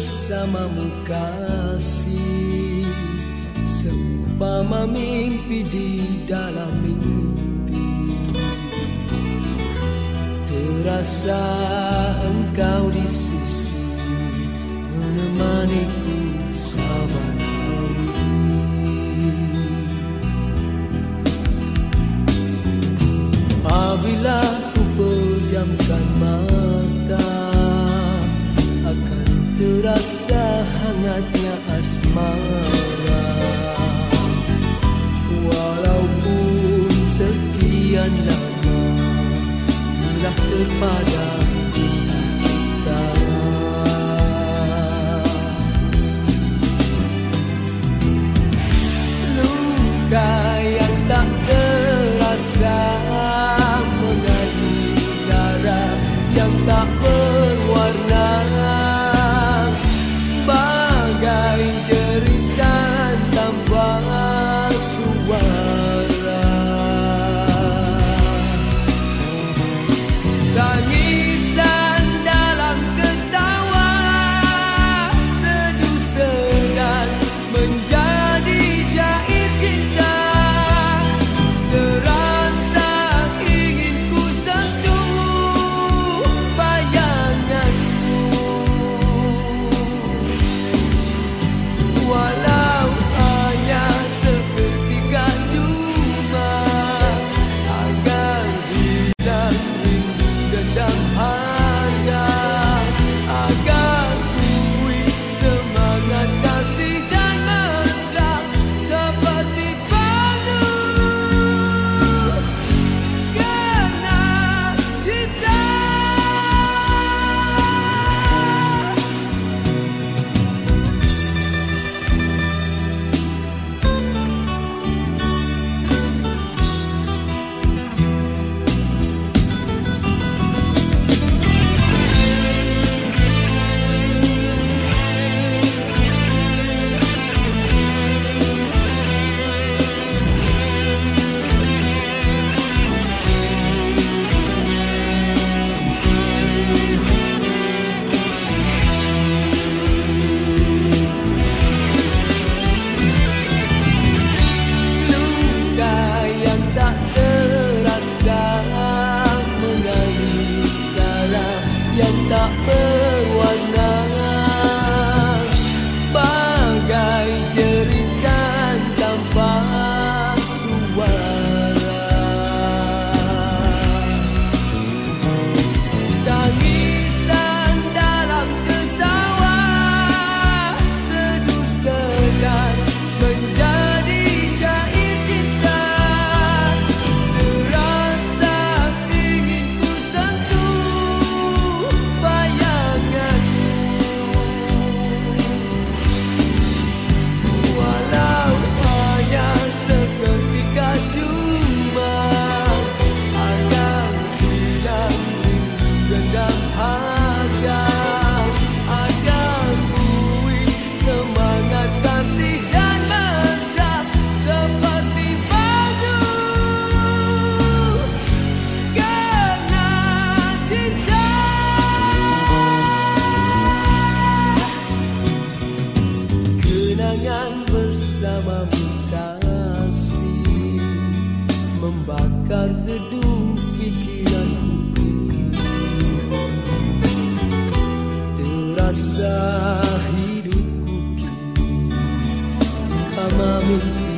bersamamu kasih. Seumpama mimpi di dalam mimpi. Terasa engkau di sisi Menemaniku indahnya asmara Walaupun sekian lama Telah terpadam Yang tak terasa mengalir darah yang tak. kenangan bersamamu kasih membakar gedung pikiranku ini. terasa hidupku kini tak mampu